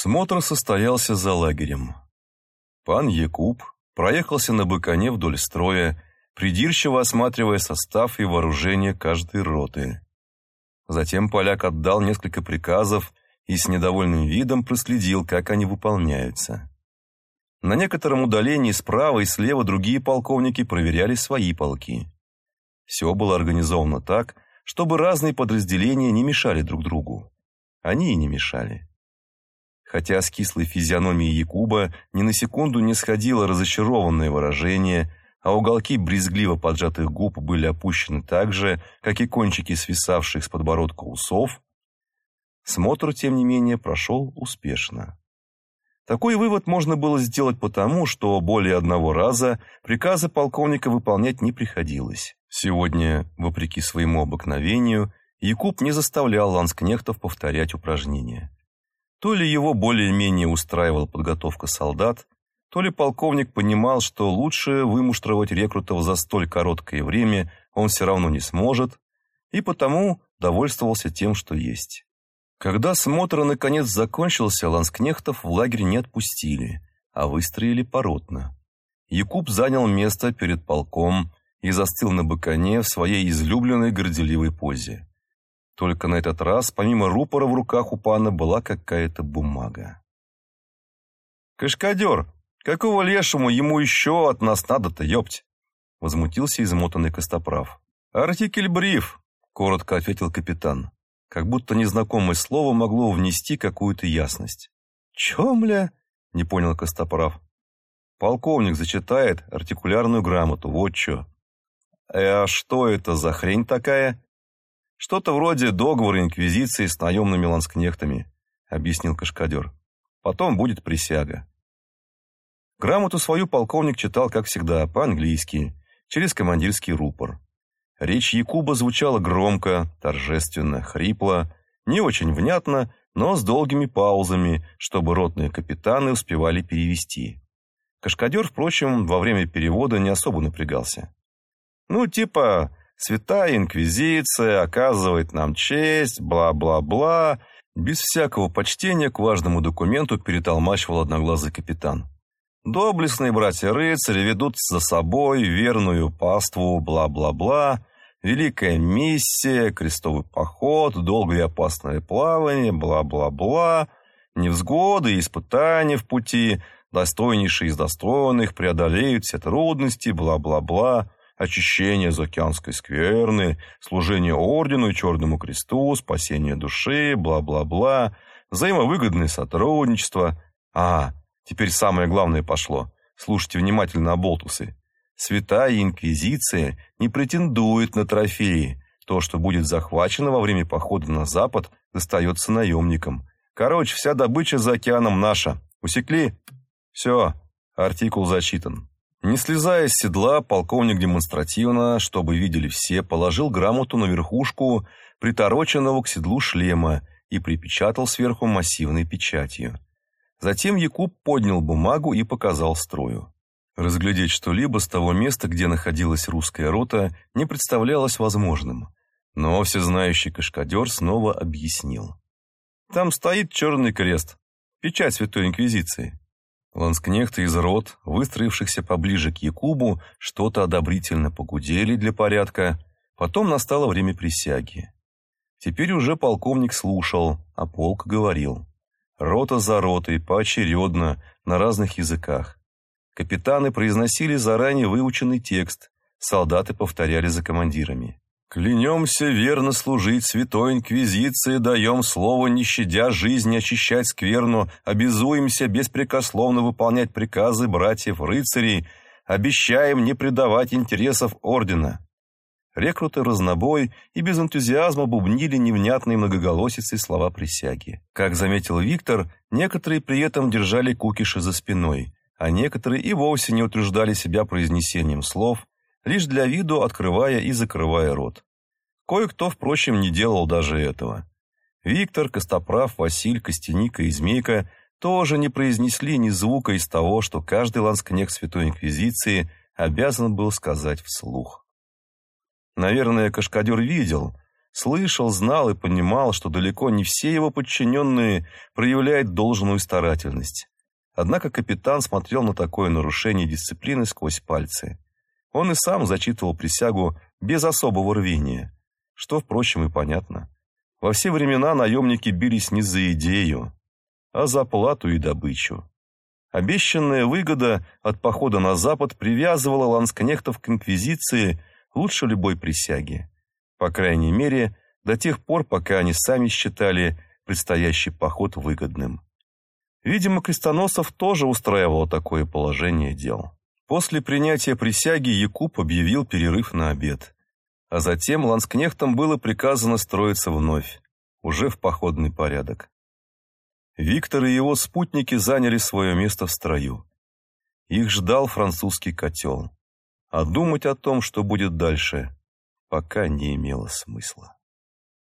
Смотр состоялся за лагерем. Пан Якуб проехался на быконе вдоль строя, придирчиво осматривая состав и вооружение каждой роты. Затем поляк отдал несколько приказов и с недовольным видом проследил, как они выполняются. На некотором удалении справа и слева другие полковники проверяли свои полки. Все было организовано так, чтобы разные подразделения не мешали друг другу. Они и не мешали. Хотя с кислой физиономией Якуба ни на секунду не сходило разочарованное выражение, а уголки брезгливо поджатых губ были опущены так же, как и кончики свисавших с подбородка усов, смотр, тем не менее, прошел успешно. Такой вывод можно было сделать потому, что более одного раза приказы полковника выполнять не приходилось. Сегодня, вопреки своему обыкновению, Якуб не заставлял ланскнехтов повторять упражнения. То ли его более-менее устраивала подготовка солдат, то ли полковник понимал, что лучше вымуштровать рекрутов за столь короткое время он все равно не сможет, и потому довольствовался тем, что есть. Когда смотр наконец закончился, ланскнехтов в лагерь не отпустили, а выстроили поротно. Якуб занял место перед полком и застыл на быконе в своей излюбленной горделивой позе. Только на этот раз, помимо рупора в руках у пана, была какая-то бумага. «Кашкадер, какого лешему ему еще от нас надо-то, ёпть?» Возмутился измотанный Костоправ. «Артикль бриф», — коротко ответил капитан. Как будто незнакомое слово могло внести какую-то ясность. «Чё, мля?» — не понял Костоправ. «Полковник зачитает артикулярную грамоту, вот чё». «Э, «А что это за хрень такая?» «Что-то вроде договора Инквизиции с наемными ланскнехтами», — объяснил Кашкадер. «Потом будет присяга». Грамоту свою полковник читал, как всегда, по-английски, через командирский рупор. Речь Якуба звучала громко, торжественно, хрипло, не очень внятно, но с долгими паузами, чтобы ротные капитаны успевали перевести. Кашкадер, впрочем, во время перевода не особо напрягался. Ну, типа, святая инквизиция оказывает нам честь, бла-бла-бла. Без всякого почтения к важному документу перетолмачивал одноглазый капитан. Доблестные братья-рыцари ведут за собой верную паству, бла-бла-бла. Великая миссия, крестовый поход, долгое и опасное плавание, бла-бла-бла. Невзгоды и испытания в пути, достойнейшие из достойных преодолеют все трудности, бла-бла-бла очищение заокеанской скверны, служение ордену и черному кресту, спасение души, бла-бла-бла, взаимовыгодное сотрудничество. А, теперь самое главное пошло. Слушайте внимательно, оболтусы. Святая Инквизиция не претендует на трофеи. То, что будет захвачено во время похода на запад, достается наемникам. Короче, вся добыча за океаном наша. Усекли? Все, артикул зачитан. Не слезая с седла, полковник демонстративно, чтобы видели все, положил грамоту на верхушку притороченного к седлу шлема и припечатал сверху массивной печатью. Затем Якуб поднял бумагу и показал строю. Разглядеть что-либо с того места, где находилась русская рота, не представлялось возможным. Но всезнающий кашкадер снова объяснил. «Там стоит черный крест, печать Святой Инквизиции. Ланскнехты из рот, выстроившихся поближе к Якубу, что-то одобрительно погудели для порядка. Потом настало время присяги. Теперь уже полковник слушал, а полк говорил. Рота за ротой, поочередно, на разных языках. Капитаны произносили заранее выученный текст, солдаты повторяли за командирами. Клянемся верно служить Святой Инквизиции, даем слово, не щадя жизни, очищать скверну, обязуемся беспрекословно выполнять приказы братьев-рыцарей, обещаем не предавать интересов ордена. Рекруты разнобой и без энтузиазма бубнили невнятные многоголосицы слова присяги. Как заметил Виктор, некоторые при этом держали кукиши за спиной, а некоторые и вовсе не утруждали себя произнесением слов, лишь для виду открывая и закрывая рот. Кое-кто, впрочем, не делал даже этого. Виктор, Костоправ, Василь, Костяника и Змейка тоже не произнесли ни звука из того, что каждый ланскнех Святой Инквизиции обязан был сказать вслух. Наверное, Кашкадер видел, Слышал, знал и понимал, что далеко не все его подчиненные проявляют должную старательность. Однако капитан смотрел на такое нарушение дисциплины сквозь пальцы. Он и сам зачитывал присягу без особого рвения, что, впрочем, и понятно. Во все времена наемники бились не за идею, а за плату и добычу. Обещанная выгода от похода на запад привязывала ланскнехтов к инквизиции лучше любой присяги. По крайней мере, до тех пор, пока они сами считали предстоящий поход выгодным. Видимо, крестоносов тоже устраивало такое положение дел. После принятия присяги Якуб объявил перерыв на обед. А затем ланскнехтам было приказано строиться вновь, уже в походный порядок. Виктор и его спутники заняли свое место в строю. Их ждал французский котел. А думать о том, что будет дальше, пока не имело смысла.